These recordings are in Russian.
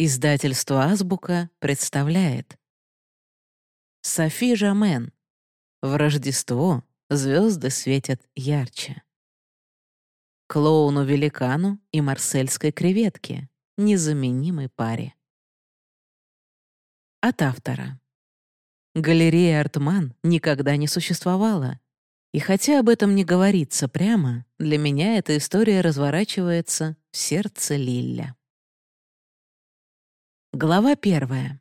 Издательство «Азбука» представляет Софи Жамен В Рождество звезды светят ярче. Клоуну-великану и марсельской креветке Незаменимой паре. От автора. Галерея Артман никогда не существовала. И хотя об этом не говорится прямо, для меня эта история разворачивается в сердце Лилля. Глава первая.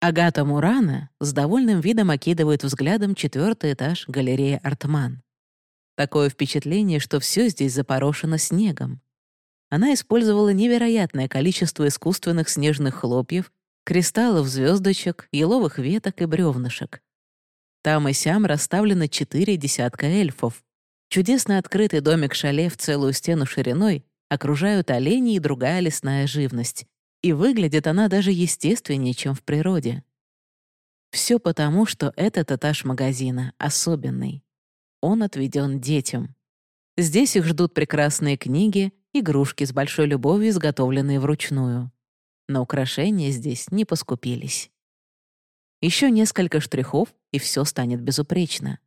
Агата Мурана с довольным видом окидывает взглядом четвертый этаж галереи «Артман». Такое впечатление, что все здесь запорошено снегом. Она использовала невероятное количество искусственных снежных хлопьев, кристаллов звездочек, еловых веток и бревнышек. Там и сям расставлены четыре десятка эльфов. Чудесно открытый домик-шале в целую стену шириной окружают олени и другая лесная живность и выглядит она даже естественнее, чем в природе. Все потому, что этот этаж магазина особенный. Он отведен детям. Здесь их ждут прекрасные книги, игрушки с большой любовью, изготовленные вручную. На украшения здесь не поскупились. Еще несколько штрихов, и все станет безупречно.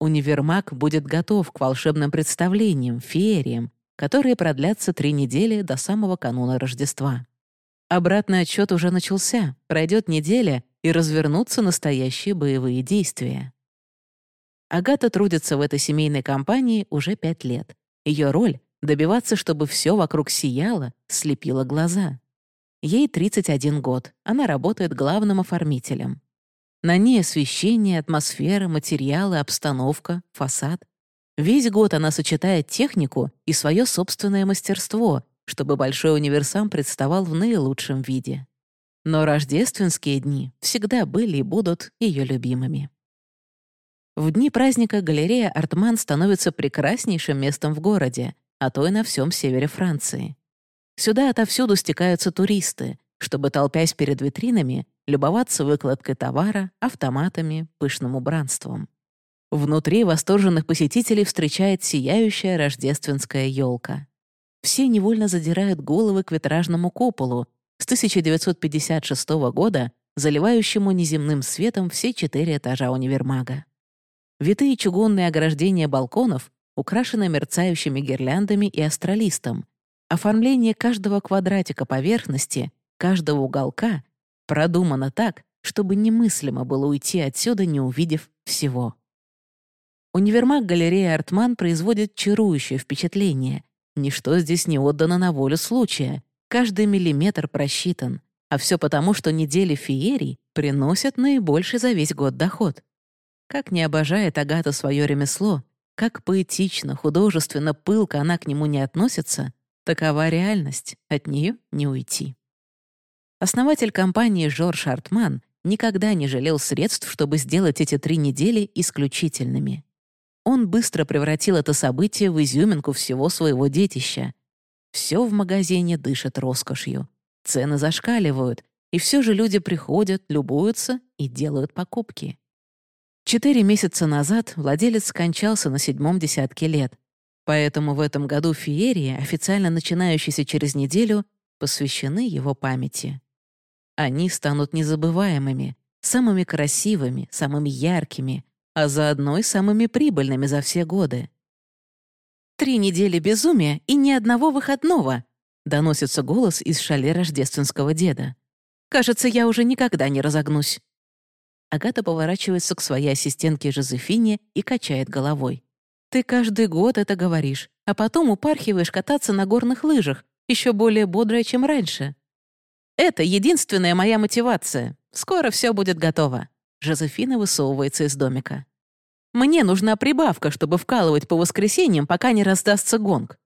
Универмаг будет готов к волшебным представлениям, феериям, которые продлятся три недели до самого кануна Рождества. Обратный отчет уже начался, пройдет неделя, и развернутся настоящие боевые действия. Агата трудится в этой семейной компании уже пять лет. Ее роль — добиваться, чтобы все вокруг сияло, слепило глаза. Ей 31 год, она работает главным оформителем. На ней освещение, атмосфера, материалы, обстановка, фасад. Весь год она сочетает технику и свое собственное мастерство, чтобы большой универсам представал в наилучшем виде. Но рождественские дни всегда были и будут ее любимыми. В дни праздника галерея «Артман» становится прекраснейшим местом в городе, а то и на всем севере Франции. Сюда отовсюду стекаются туристы, чтобы, толпясь перед витринами, любоваться выкладкой товара, автоматами, пышным убранством. Внутри восторженных посетителей встречает сияющая рождественская елка все невольно задирают головы к витражному куполу с 1956 года, заливающему неземным светом все четыре этажа универмага. Витые чугунные ограждения балконов украшены мерцающими гирляндами и астролистом. Оформление каждого квадратика поверхности, каждого уголка продумано так, чтобы немыслимо было уйти отсюда, не увидев всего. Универмаг галереи «Артман» производит чарующее впечатление, Ничто здесь не отдано на волю случая. Каждый миллиметр просчитан. А все потому, что недели феерий приносят наибольший за весь год доход. Как не обожает Агата свое ремесло, как поэтично, художественно, пылко она к нему не относится, такова реальность, от нее не уйти. Основатель компании Жорж Артман никогда не жалел средств, чтобы сделать эти три недели исключительными. Он быстро превратил это событие в изюминку всего своего детища. Все в магазине дышит роскошью. Цены зашкаливают, и все же люди приходят, любуются и делают покупки. Четыре месяца назад владелец скончался на седьмом десятке лет, поэтому в этом году феерии, официально начинающиеся через неделю, посвящены его памяти. Они станут незабываемыми, самыми красивыми, самыми яркими, а заодно и самыми прибыльными за все годы. «Три недели безумия и ни одного выходного», — доносится голос из шале рождественского деда. «Кажется, я уже никогда не разогнусь». Агата поворачивается к своей ассистентке Жозефине и качает головой. «Ты каждый год это говоришь, а потом упархиваешь кататься на горных лыжах, еще более бодрая, чем раньше». «Это единственная моя мотивация. Скоро все будет готово». Жозефина высовывается из домика. «Мне нужна прибавка, чтобы вкалывать по воскресеньям, пока не раздастся гонг».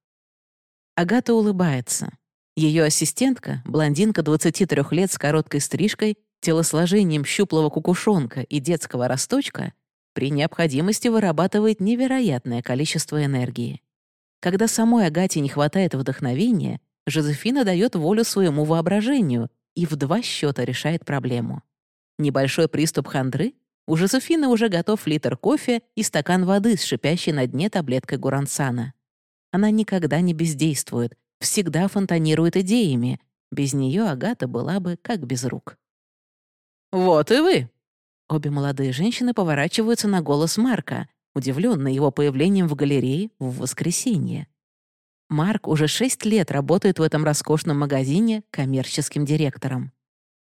Агата улыбается. Ее ассистентка, блондинка 23 лет с короткой стрижкой, телосложением щуплого кукушонка и детского росточка, при необходимости вырабатывает невероятное количество энергии. Когда самой Агате не хватает вдохновения, Жозефина дает волю своему воображению и в два счета решает проблему. Небольшой приступ хандры? У Жозефины уже готов литр кофе и стакан воды с шипящей на дне таблеткой гурансана. Она никогда не бездействует, всегда фонтанирует идеями, Без нее Агата была бы как без рук. «Вот и вы!» Обе молодые женщины поворачиваются на голос Марка, удивленные его появлением в галерее в воскресенье. Марк уже шесть лет работает в этом роскошном магазине коммерческим директором.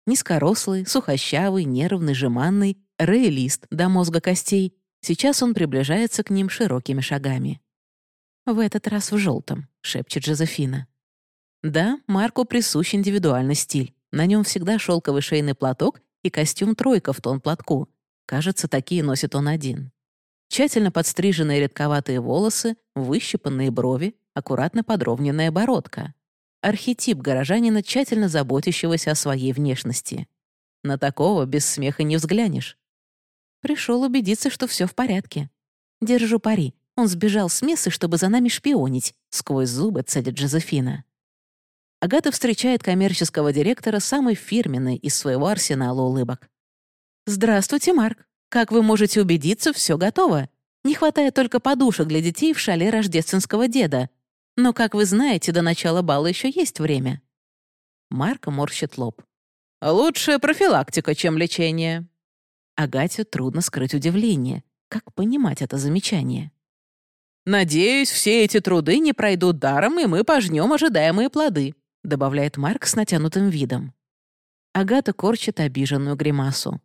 Низкорослый, сухощавый, нервный, жеманный, реалист до мозга костей. Сейчас он приближается к ним широкими шагами. «В этот раз в желтом, шепчет Жозефина. Да, Марку присущ индивидуальный стиль. На нем всегда шелковый шейный платок и костюм тройка в тон платку. Кажется, такие носит он один. Тщательно подстриженные редковатые волосы, выщипанные брови, аккуратно подровненная бородка. Архетип горожанина, тщательно заботящегося о своей внешности. На такого без смеха не взглянешь. Пришел убедиться, что все в порядке. Держу пари. Он сбежал с мессы, чтобы за нами шпионить, сквозь зубы цедит Джозефина. Агата встречает коммерческого директора самой фирменной из своего арсенала улыбок. «Здравствуйте, Марк. Как вы можете убедиться, все готово. Не хватает только подушек для детей в шале рождественского деда. Но, как вы знаете, до начала бала еще есть время». Марк морщит лоб. «Лучшая профилактика, чем лечение». Агате трудно скрыть удивление. Как понимать это замечание? «Надеюсь, все эти труды не пройдут даром, и мы пожнем ожидаемые плоды», добавляет Марк с натянутым видом. Агата корчит обиженную гримасу.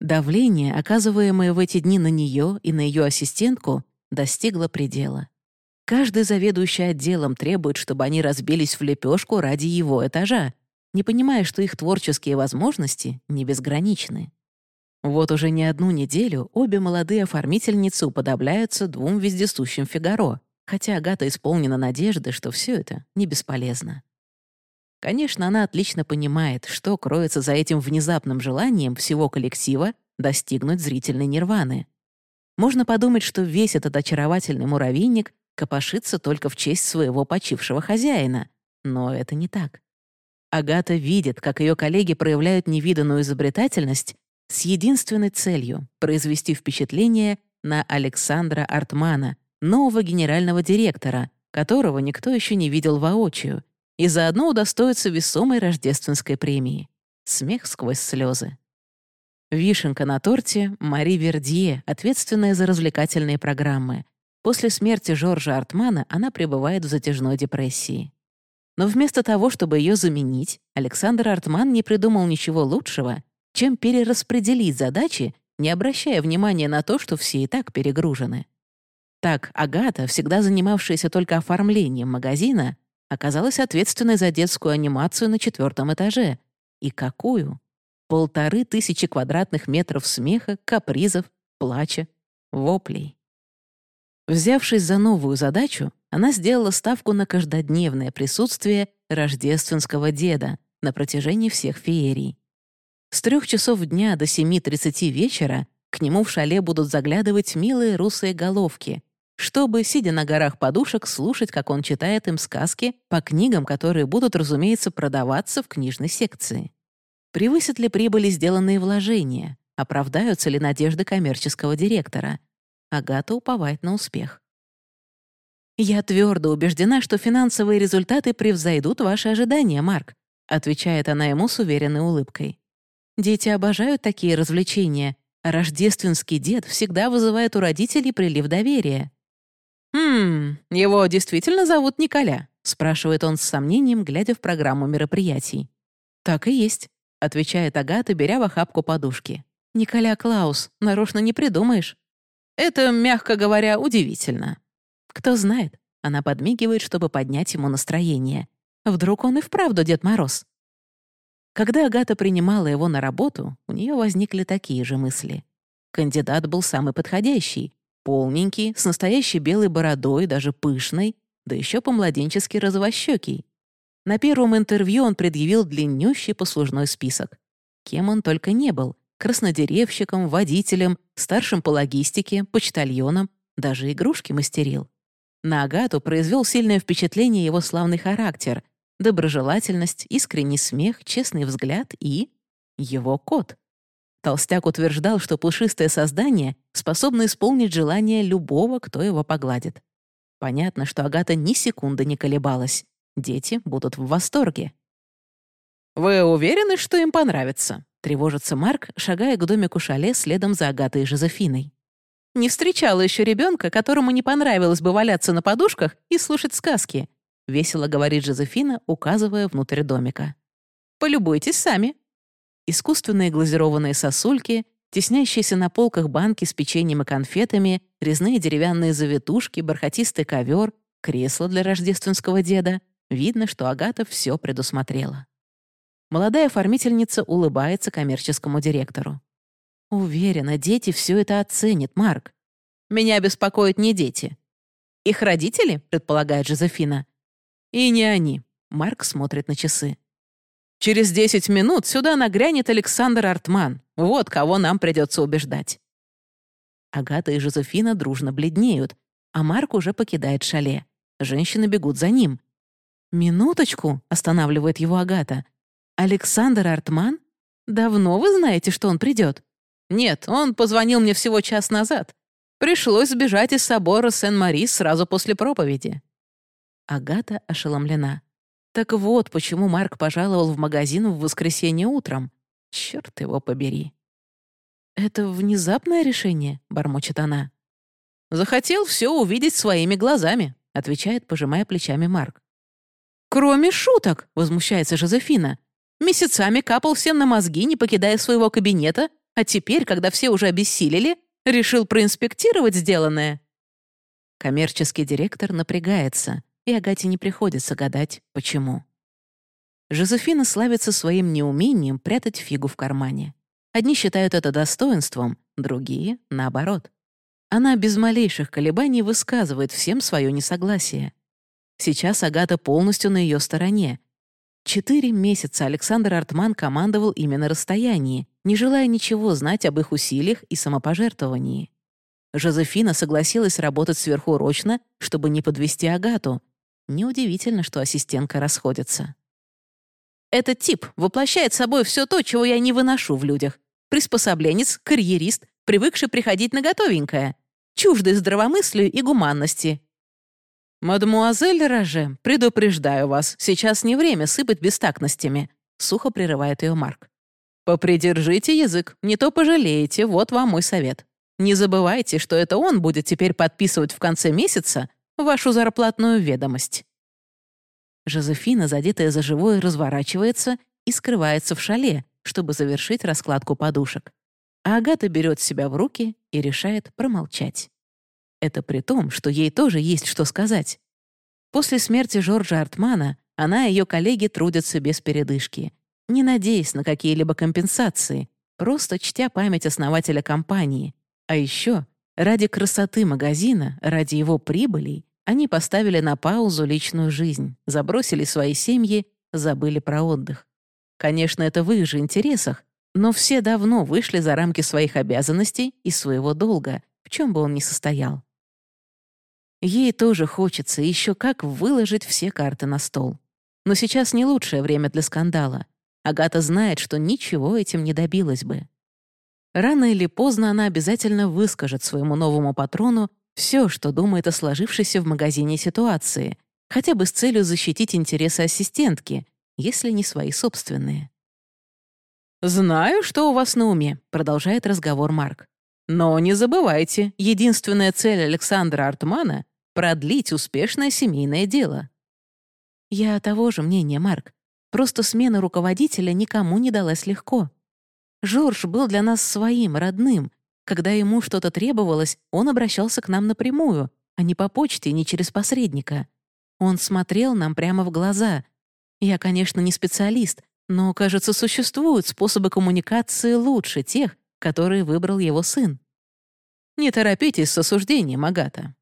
Давление, оказываемое в эти дни на нее и на ее ассистентку, достигло предела. Каждый заведующий отделом требует, чтобы они разбились в лепешку ради его этажа, не понимая, что их творческие возможности не безграничны. Вот уже не одну неделю обе молодые оформительницы уподобляются двум вездесущим Фигаро, хотя Агата исполнена надежды, что все это не бесполезно. Конечно, она отлично понимает, что кроется за этим внезапным желанием всего коллектива достигнуть зрительной нирваны. Можно подумать, что весь этот очаровательный муравейник копошится только в честь своего почившего хозяина, но это не так. Агата видит, как ее коллеги проявляют невиданную изобретательность с единственной целью — произвести впечатление на Александра Артмана, нового генерального директора, которого никто еще не видел воочию, и заодно удостоиться весомой рождественской премии. Смех сквозь слезы. Вишенка на торте — Мари Вердье, ответственная за развлекательные программы. После смерти Жоржа Артмана она пребывает в затяжной депрессии. Но вместо того, чтобы ее заменить, Александр Артман не придумал ничего лучшего, чем перераспределить задачи, не обращая внимания на то, что все и так перегружены. Так Агата, всегда занимавшаяся только оформлением магазина, оказалась ответственной за детскую анимацию на четвертом этаже. И какую? Полторы тысячи квадратных метров смеха, капризов, плача, воплей. Взявшись за новую задачу, она сделала ставку на каждодневное присутствие рождественского деда на протяжении всех феерий. С трех часов дня до 7.30 вечера к нему в шале будут заглядывать милые русые головки, чтобы, сидя на горах подушек, слушать, как он читает им сказки по книгам, которые будут, разумеется, продаваться в книжной секции. Превысят ли прибыли сделанные вложения? Оправдаются ли надежды коммерческого директора? Агата уповает на успех. «Я твердо убеждена, что финансовые результаты превзойдут ваши ожидания, Марк», отвечает она ему с уверенной улыбкой. «Дети обожают такие развлечения, рождественский дед всегда вызывает у родителей прилив доверия. «Хм, его действительно зовут Николя?» — спрашивает он с сомнением, глядя в программу мероприятий. «Так и есть», — отвечает Агата, беря в охапку подушки. «Николя Клаус, нарочно не придумаешь». «Это, мягко говоря, удивительно». «Кто знает?» — она подмигивает, чтобы поднять ему настроение. «Вдруг он и вправду Дед Мороз?» Когда Агата принимала его на работу, у нее возникли такие же мысли. Кандидат был самый подходящий, Полненький, с настоящей белой бородой, даже пышной, да еще по-младенчески розовощекий. На первом интервью он предъявил длиннющий послужной список. Кем он только не был — краснодеревщиком, водителем, старшим по логистике, почтальоном, даже игрушки мастерил. На Агату произвел сильное впечатление его славный характер, доброжелательность, искренний смех, честный взгляд и... его кот. Толстяк утверждал, что пушистое создание способно исполнить желание любого, кто его погладит. Понятно, что Агата ни секунды не колебалась. Дети будут в восторге. «Вы уверены, что им понравится?» — тревожится Марк, шагая к домику шале следом за Агатой и Жозефиной. «Не встречала еще ребенка, которому не понравилось бы валяться на подушках и слушать сказки», — весело говорит Жозефина, указывая внутрь домика. «Полюбуйтесь сами». Искусственные глазированные сосульки, теснящиеся на полках банки с печеньем и конфетами, резные деревянные завитушки, бархатистый ковер, кресло для рождественского деда. Видно, что Агата все предусмотрела. Молодая оформительница улыбается коммерческому директору. «Уверена, дети все это оценят, Марк. Меня беспокоят не дети. Их родители, предполагает Жозефина. И не они. Марк смотрит на часы. Через 10 минут сюда нагрянет Александр Артман. Вот кого нам придется убеждать. Агата и Жозефина дружно бледнеют, а Марк уже покидает шале. Женщины бегут за ним. «Минуточку», — останавливает его Агата. «Александр Артман? Давно вы знаете, что он придет?» «Нет, он позвонил мне всего час назад. Пришлось сбежать из собора Сен-Мари сразу после проповеди». Агата ошеломлена. Так вот, почему Марк пожаловал в магазин в воскресенье утром. Черт его побери. «Это внезапное решение?» — бормочет она. «Захотел все увидеть своими глазами», — отвечает, пожимая плечами Марк. «Кроме шуток!» — возмущается Жозефина. Месяцами капал всем на мозги, не покидая своего кабинета, а теперь, когда все уже обессилели, решил проинспектировать сделанное. Коммерческий директор напрягается, и Агате не приходится гадать, почему. Жозефина славится своим неумением прятать фигу в кармане. Одни считают это достоинством, другие — наоборот. Она без малейших колебаний высказывает всем свое несогласие. Сейчас Агата полностью на ее стороне, Четыре месяца Александр Артман командовал именно расстоянии, не желая ничего знать об их усилиях и самопожертвовании. Жозефина согласилась работать сверхурочно, чтобы не подвести Агату. Неудивительно, что ассистентка расходится. «Этот тип воплощает собой все то, чего я не выношу в людях. Приспособленец, карьерист, привыкший приходить на готовенькое, чуждый здравомыслию и гуманности, «Мадемуазель Роже, предупреждаю вас, сейчас не время сыпать бестактностями», — сухо прерывает ее Марк. «Попридержите язык, не то пожалеете, вот вам мой совет. Не забывайте, что это он будет теперь подписывать в конце месяца вашу зарплатную ведомость». Жозефина, задетая за живое, разворачивается и скрывается в шале, чтобы завершить раскладку подушек. А Агата берет себя в руки и решает промолчать. Это при том, что ей тоже есть что сказать. После смерти Жоржа Артмана она и ее коллеги трудятся без передышки, не надеясь на какие-либо компенсации, просто чтя память основателя компании. А еще ради красоты магазина, ради его прибылей, они поставили на паузу личную жизнь, забросили свои семьи, забыли про отдых. Конечно, это в их же интересах, но все давно вышли за рамки своих обязанностей и своего долга, в чем бы он ни состоял. Ей тоже хочется еще как выложить все карты на стол. Но сейчас не лучшее время для скандала. Агата знает, что ничего этим не добилась бы. Рано или поздно она обязательно выскажет своему новому патрону все, что думает о сложившейся в магазине ситуации, хотя бы с целью защитить интересы ассистентки, если не свои собственные. «Знаю, что у вас на уме», — продолжает разговор Марк. «Но не забывайте, единственная цель Александра Артмана продлить успешное семейное дело. Я того же мнения, Марк. Просто смена руководителя никому не далась легко. Жорж был для нас своим, родным. Когда ему что-то требовалось, он обращался к нам напрямую, а не по почте, не через посредника. Он смотрел нам прямо в глаза. Я, конечно, не специалист, но, кажется, существуют способы коммуникации лучше тех, которые выбрал его сын. Не торопитесь с осуждением, Агата.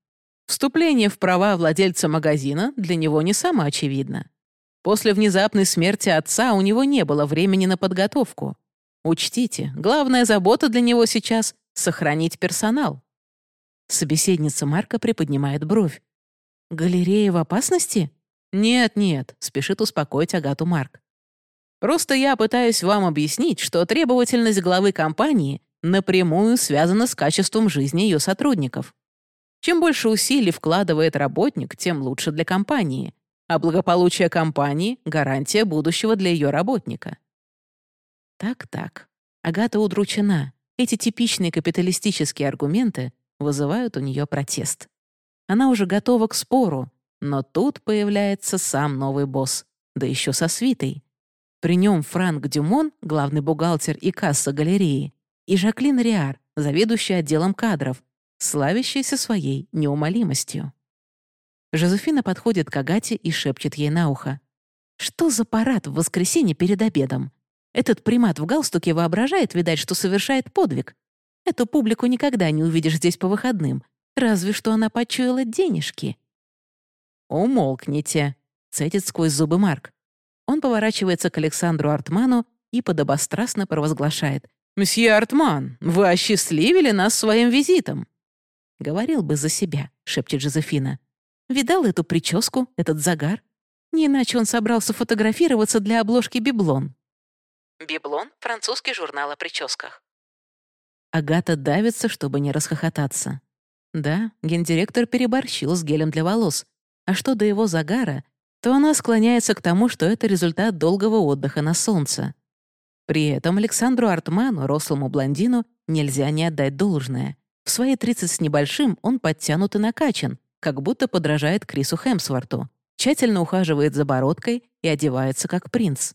Вступление в права владельца магазина для него не самоочевидно. После внезапной смерти отца у него не было времени на подготовку. Учтите, главная забота для него сейчас — сохранить персонал. Собеседница Марка приподнимает бровь. «Галерея в опасности?» «Нет-нет», — спешит успокоить Агату Марк. «Просто я пытаюсь вам объяснить, что требовательность главы компании напрямую связана с качеством жизни ее сотрудников. Чем больше усилий вкладывает работник, тем лучше для компании. а благополучие компании — гарантия будущего для ее работника. Так-так. Агата удручена. Эти типичные капиталистические аргументы вызывают у нее протест. Она уже готова к спору, но тут появляется сам новый босс, да еще со свитой. При нем Франк Дюмон, главный бухгалтер и касса галереи, и Жаклин Риар, заведующий отделом кадров, славящаяся своей неумолимостью. Жозефина подходит к Агате и шепчет ей на ухо. «Что за парад в воскресенье перед обедом? Этот примат в галстуке воображает, видать, что совершает подвиг. Эту публику никогда не увидишь здесь по выходным, разве что она почуяла денежки». «Умолкните», — цедит сквозь зубы Марк. Он поворачивается к Александру Артману и подобострастно провозглашает. «Мсье Артман, вы осчастливили нас своим визитом». «Говорил бы за себя», — шепчет Жозефина. Видал эту прическу, этот загар? Не иначе он собрался фотографироваться для обложки «Библон». «Библон» — французский журнал о прическах. Агата давится, чтобы не расхохотаться. Да, гендиректор переборщил с гелем для волос. А что до его загара, то она склоняется к тому, что это результат долгого отдыха на солнце. При этом Александру Артману, рослому блондину, нельзя не отдать должное. В свои 30 с небольшим он подтянут и накачан, как будто подражает Крису Хемсворту, тщательно ухаживает за бородкой и одевается как принц.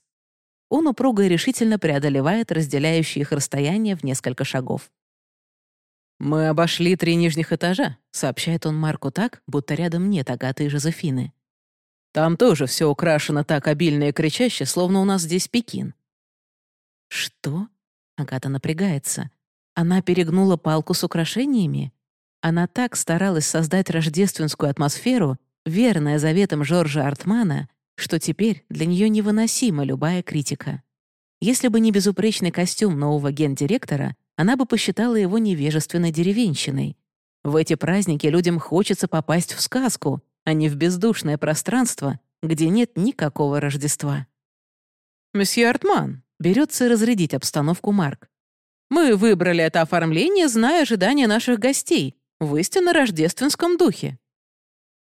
Он упруго и решительно преодолевает разделяющие их расстояние в несколько шагов. «Мы обошли три нижних этажа», — сообщает он Марку так, будто рядом нет Агаты и Жозефины. «Там тоже все украшено так обильно и кричаще, словно у нас здесь Пекин». «Что?» — Агата напрягается. Она перегнула палку с украшениями? Она так старалась создать рождественскую атмосферу, верная заветам Жоржа Артмана, что теперь для нее невыносима любая критика. Если бы не безупречный костюм нового гендиректора, она бы посчитала его невежественной деревенщиной. В эти праздники людям хочется попасть в сказку, а не в бездушное пространство, где нет никакого Рождества. «Месье Артман», — берется разрядить обстановку Марк. «Мы выбрали это оформление, зная ожидания наших гостей, в истинно рождественском духе.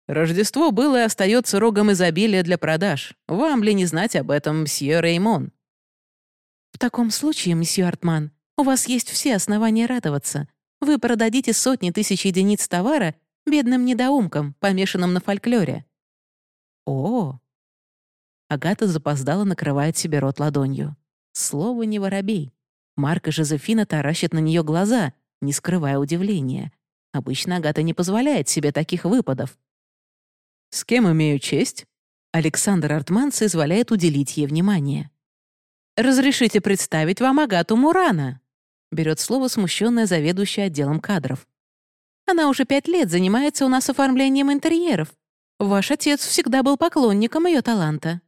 Рождество было и остается рогом изобилия для продаж. Вам ли не знать об этом, мсье Реймон? В таком случае, мсье Артман, у вас есть все основания радоваться. Вы продадите сотни тысяч единиц товара бедным недоумкам, помешанным на фольклоре. О! Агата запоздала, накрывает себе рот ладонью. Слово не воробей. Марк и Жозефина таращат на нее глаза, не скрывая удивления. Обычно Агата не позволяет себе таких выпадов. «С кем имею честь?» Александр Артман соизволяет уделить ей внимание. «Разрешите представить вам Агату Мурана», берет слово смущенная заведующая отделом кадров. «Она уже пять лет занимается у нас оформлением интерьеров. Ваш отец всегда был поклонником ее таланта».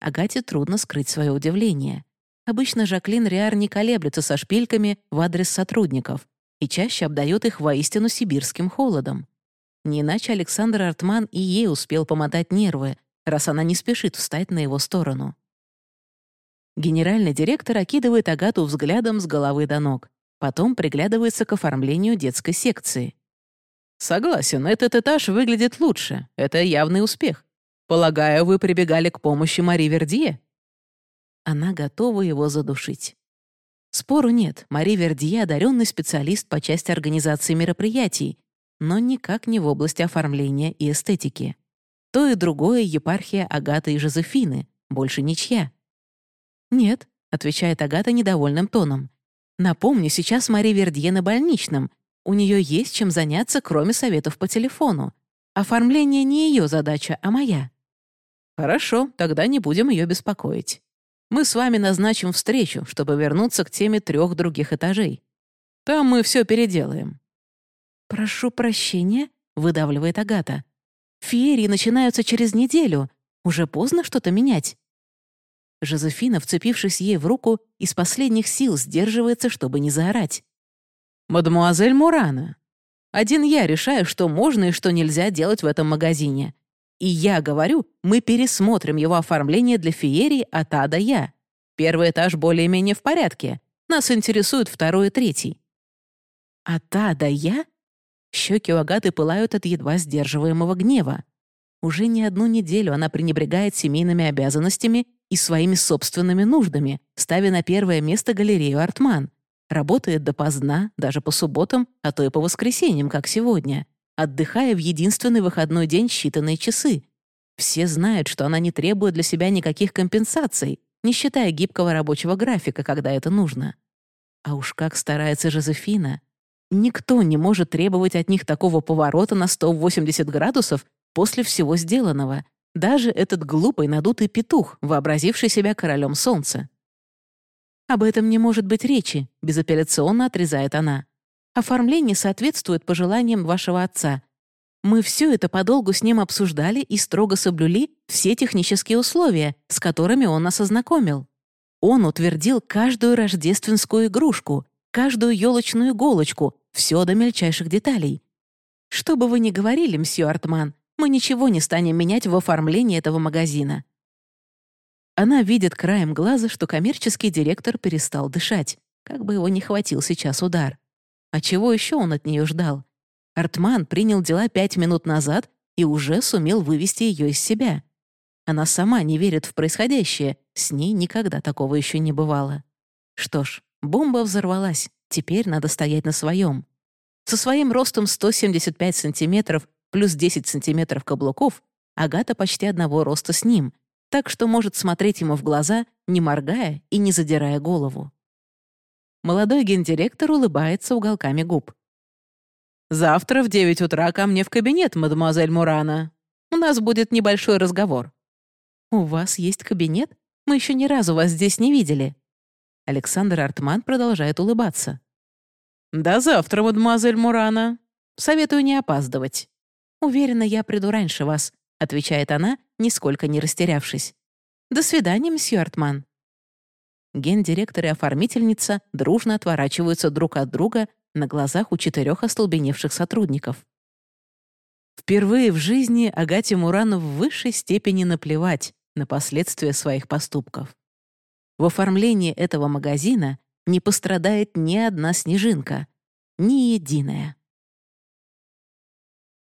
Агате трудно скрыть свое удивление. Обычно Жаклин Риар не колеблется со шпильками в адрес сотрудников и чаще обдает их воистину сибирским холодом. Не иначе Александр Артман и ей успел помотать нервы, раз она не спешит встать на его сторону. Генеральный директор окидывает Агату взглядом с головы до ног, потом приглядывается к оформлению детской секции. «Согласен, этот этаж выглядит лучше. Это явный успех. Полагаю, вы прибегали к помощи Мари Вердье?» Она готова его задушить. Спору нет, Мари Вердье — одаренный специалист по части организации мероприятий, но никак не в области оформления и эстетики. То и другое — епархия Агаты и Жозефины, больше ничья. «Нет», — отвечает Агата недовольным тоном. «Напомню, сейчас Мари Вердье на больничном. У нее есть чем заняться, кроме советов по телефону. Оформление не ее задача, а моя». «Хорошо, тогда не будем ее беспокоить». Мы с вами назначим встречу, чтобы вернуться к теме трех других этажей. Там мы все переделаем». «Прошу прощения», — выдавливает Агата. «Феерии начинаются через неделю. Уже поздно что-то менять». Жозефина, вцепившись ей в руку, из последних сил сдерживается, чтобы не заорать. «Мадемуазель Мурана, один я решаю, что можно и что нельзя делать в этом магазине. И я говорю, мы пересмотрим его оформление для феерии от А до Я. Первый этаж более-менее в порядке. Нас интересует второй и третий». «От А до Я?» Щеки у Агаты пылают от едва сдерживаемого гнева. Уже не одну неделю она пренебрегает семейными обязанностями и своими собственными нуждами, ставя на первое место галерею «Артман». Работает допоздна, даже по субботам, а то и по воскресеньям, как сегодня, отдыхая в единственный выходной день считанные часы. Все знают, что она не требует для себя никаких компенсаций, не считая гибкого рабочего графика, когда это нужно. А уж как старается Жозефина. Никто не может требовать от них такого поворота на 180 градусов после всего сделанного, даже этот глупый надутый петух, вообразивший себя королем солнца. «Об этом не может быть речи», — безапелляционно отрезает она. «Оформление соответствует пожеланиям вашего отца. Мы все это подолгу с ним обсуждали и строго соблюли все технические условия, с которыми он нас ознакомил. Он утвердил каждую рождественскую игрушку, каждую елочную иголочку, все до мельчайших деталей. Что бы вы ни говорили, мсье Артман, мы ничего не станем менять в оформлении этого магазина. Она видит краем глаза, что коммерческий директор перестал дышать, как бы его не хватил сейчас удар. А чего еще он от нее ждал? Артман принял дела пять минут назад и уже сумел вывести ее из себя. Она сама не верит в происходящее, с ней никогда такого еще не бывало. Что ж, бомба взорвалась, теперь надо стоять на своем. Со своим ростом 175 сантиметров плюс 10 сантиметров каблуков, Агата почти одного роста с ним, так что может смотреть ему в глаза, не моргая и не задирая голову. Молодой гендиректор улыбается уголками губ. «Завтра в 9 утра ко мне в кабинет, мадемуазель Мурана. У нас будет небольшой разговор». «У вас есть кабинет? Мы еще ни разу вас здесь не видели». Александр Артман продолжает улыбаться. «До завтра, мадемуазель Мурана. Советую не опаздывать». «Уверена, я приду раньше вас», — отвечает она, нисколько не растерявшись. «До свидания, мсье Артман». Гендиректор и оформительница дружно отворачиваются друг от друга на глазах у четырех остолбеневших сотрудников. Впервые в жизни Агате Мурану в высшей степени наплевать на последствия своих поступков. В оформлении этого магазина не пострадает ни одна снежинка, ни единая.